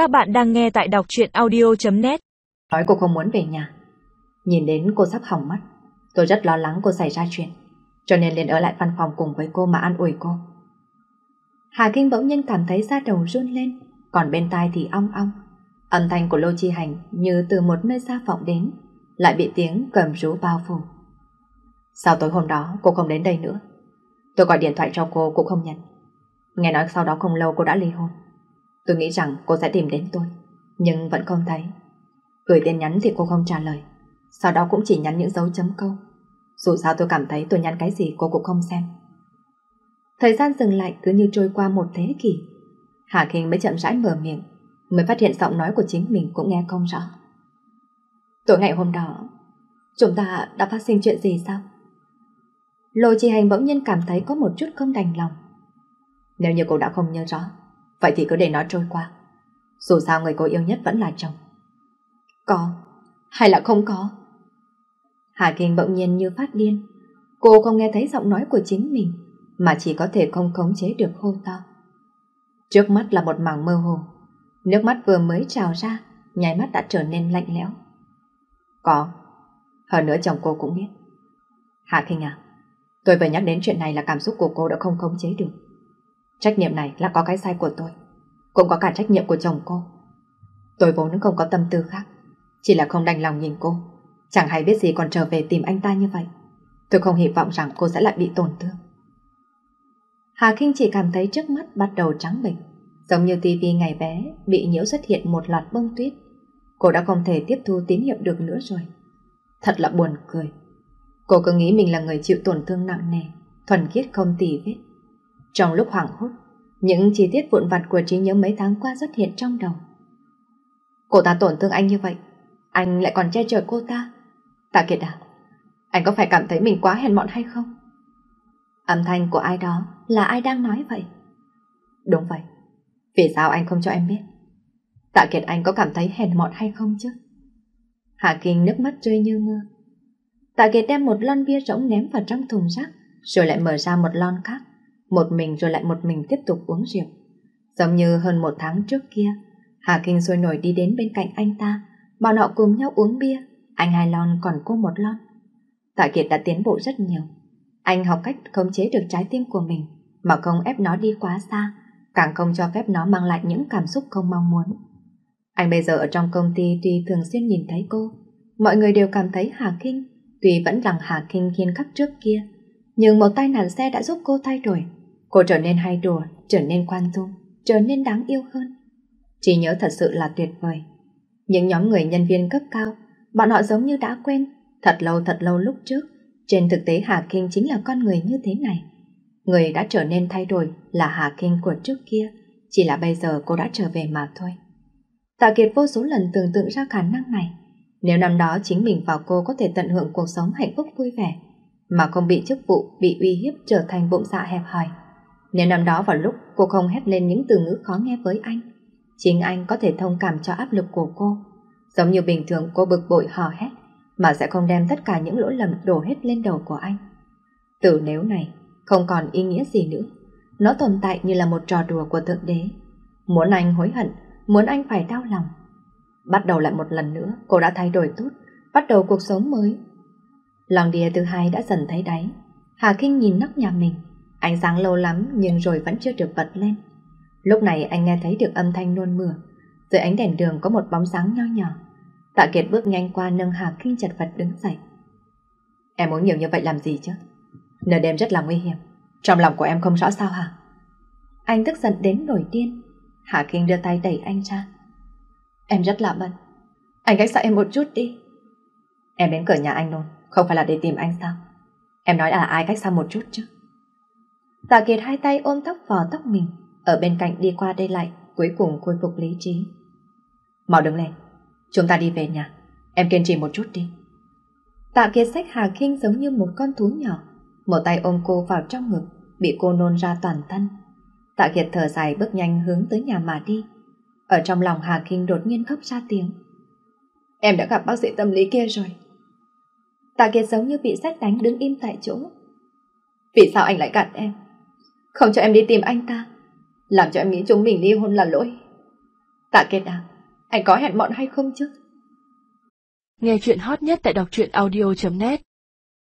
Các bạn đang nghe tại đọc chuyện audio.net Nói cô không muốn về nhà. Nhìn đến cô sắp hỏng mắt, tôi rất lo lắng cô xảy ra chuyện, cho nên liền ở lại văn phòng cùng với cô mà an ủi cô. Hà Kinh bỗng nhiên cảm thấy da đầu run lên, còn bên tai thì ong ong. Âm thanh của Lô Chi Hành như từ một nơi xa vọng đến, lại bị tiếng cầm rú bao phủ. sau tối hôm đó cô không đến đây nữa? Tôi gọi điện thoại cho cô cũng không nhận. Nghe nói sau đó không lâu cô đã ly hôn. Tôi nghĩ rằng cô sẽ tìm đến tôi, nhưng vẫn không thấy. Gửi tin nhắn thì cô không trả lời, sau đó cũng chỉ nhắn những dấu chấm câu. Dù sao tôi cảm thấy tôi nhắn cái gì cô cũng không xem. Thời gian dừng lại cứ như trôi qua một thế kỷ. Hà Kinh mới chậm rãi mở miệng, mới phát hiện giọng nói của chính mình cũng nghe không rõ. Tối ngày hôm đó, chúng ta đã phát sinh chuyện gì sao? Lô Chi Hành bỗng nhiên cảm thấy có một chút không đành lòng. Nếu như cô đã không nhớ rõ, vậy thì cứ để nó trôi qua. Dù sao người cô yêu nhất vẫn là chồng. Có, hay là không có? Hà Kinh bỗng nhiên như phát điên. Cô không nghe thấy giọng nói của chính mình, mà chỉ có thể không khống chế được hô to. Trước mắt là một mảng mơ hồ, nước mắt vừa mới trào ra, nháy mắt đã trở nên lạnh lẽo. Có, hơn nữa chồng cô cũng biết. Hà Kinh à, tôi vừa nhắc đến chuyện này là cảm xúc của cô đã không khống chế được. Trách nhiệm này là có cái sai của tôi, cũng có cả trách nhiệm của chồng cô. Tôi vốn không có tâm tư khác, chỉ là không đành lòng nhìn cô, chẳng hay biết gì còn trở về tìm anh ta như vậy. Tôi không hy vọng rằng cô sẽ lại bị tổn thương. Hà Kinh chỉ cảm thấy trước mắt bắt đầu trắng bệch, giống như tivi ngày bé bị nhiễu xuất hiện một loạt bông tuyết. Cô đã không thể tiếp thu tín hiệu được nữa rồi. Thật là buồn cười. Cô cứ nghĩ mình là người chịu tổn thương nặng nề, thuần khiết không tì vết. Trong lúc hoảng hốt, những chi tiết vụn vặt của trí nhớ mấy tháng qua xuất hiện trong đầu. Cô ta tổn thương anh như vậy, anh lại còn che chở cô ta. Tạ Kiệt à, anh có phải cảm thấy mình quá hèn mọn hay không? Âm thanh của ai đó là ai đang nói vậy? Đúng vậy. Vì sao anh không cho em biết? Tạ Kiệt anh có cảm thấy hèn mọn hay không chứ? Hạ Kinh nước mắt rơi như mưa. Tạ Kiệt đem một lon bia rỗng ném vào trong thùng rác, rồi lại mở ra một lon khác. Một mình rồi lại một mình tiếp tục uống rượu. Giống như hơn một tháng trước kia, Hà Kinh sôi nổi đi đến bên cạnh anh ta, bọn họ cùng nhau uống bia, anh hai lon còn cô một lon. Tạ Kiệt đã tiến bộ rất nhiều. Anh học cách khống chế được trái tim của mình, mà không ép nó đi quá xa, càng không cho phép nó mang lại những cảm xúc không mong muốn. Anh bây giờ ở trong công ty tuy thường xuyên nhìn thấy cô, mọi người đều cảm thấy Hà Kinh, tuy vẫn rằng Hà Kinh khiên khắc trước kia, nhưng một tai nạn xe đã giúp cô thay đổi. Cô trở nên hay đùa, trở nên quan dung, trở nên đáng yêu hơn. Chỉ nhớ thật sự là tuyệt vời. Những nhóm người nhân viên cấp cao, bọn họ giống như đã quen, thật lâu thật lâu lúc trước. Trên thực tế Hà Kinh chính là con người như thế này. Người đã trở nên thay đổi là Hà Kinh của trước kia, chỉ là bây giờ cô đã trở về mà thôi. Tạ Kiệt vô số lần tưởng tượng ra khả năng này. Nếu năm đó chính mình và cô có thể tận hưởng cuộc sống hạnh phúc vui vẻ, mà không bị chức vụ, bị uy hiếp trở thành bụng dạ hẹp hòi. Nếu năm đó vào lúc cô không hét lên những từ ngữ khó nghe với anh, chính anh có thể thông cảm cho áp lực của cô. Giống như bình thường cô bực bội hò hét, mà sẽ không đem tất cả những lỗi lầm đổ hết lên đầu của anh. Từ nếu này không còn ý nghĩa gì nữa. Nó tồn tại như là một trò đùa của Thượng Đế. Muốn anh hối hận, muốn anh phải đau lòng. Bắt đầu lại một lần nữa, cô đã thay đổi tốt, bắt đầu cuộc sống mới. Lòng đìa thứ hai đã dần thấy đáy. Hà Kinh nhìn nóc nhà mình, ánh sáng lâu lắm nhưng rồi vẫn chưa được bật lên. Lúc này anh nghe thấy được âm thanh nôn mửa. Dưới ánh đèn đường có một bóng sáng nho nhỏ. Tạ Kiệt bước nhanh qua nâng Hà Kinh chật vật đứng dậy. Em muốn nhiều như vậy làm gì chứ? Nửa đêm rất là nguy hiểm. Trong lòng của em không rõ sao hả? Anh tức giận đến nổi điên. Hạ Kinh đưa tay đẩy anh ra. Em rất là bận. Anh cách xa em một chút đi. Em đến cửa nhà anh luôn, không phải là để tìm anh sao? Em nói là ai cách xa một chút chứ? Tạ Kiệt hai tay ôm tóc vào tóc mình, ở bên cạnh đi qua đây lại, cuối cùng khôi phục lý trí. Mau đứng lên, chúng ta đi về nhà. Em kiên trì một chút đi. Tạ Kiệt sách Hà Kinh giống như một con thú nhỏ, một tay ôm cô vào trong ngực, bị cô nôn ra toàn thân. Tạ Kiệt thở dài bước nhanh hướng tới nhà mà đi. Ở trong lòng Hà Kinh đột nhiên khóc ra tiếng. Em đã gặp bác sĩ tâm lý kia rồi. Tạ Kiệt giống như bị xét đánh đứng im tại chỗ. Vì sao anh lại gạt em? Không cho em đi tìm anh ta. Làm cho em nghĩ chúng mình ly hôn là lỗi. Tạ Kiệt à, anh có hẹn bọn hay không chứ? Nghe chuyện hot nhất tại đọc truyện audio.net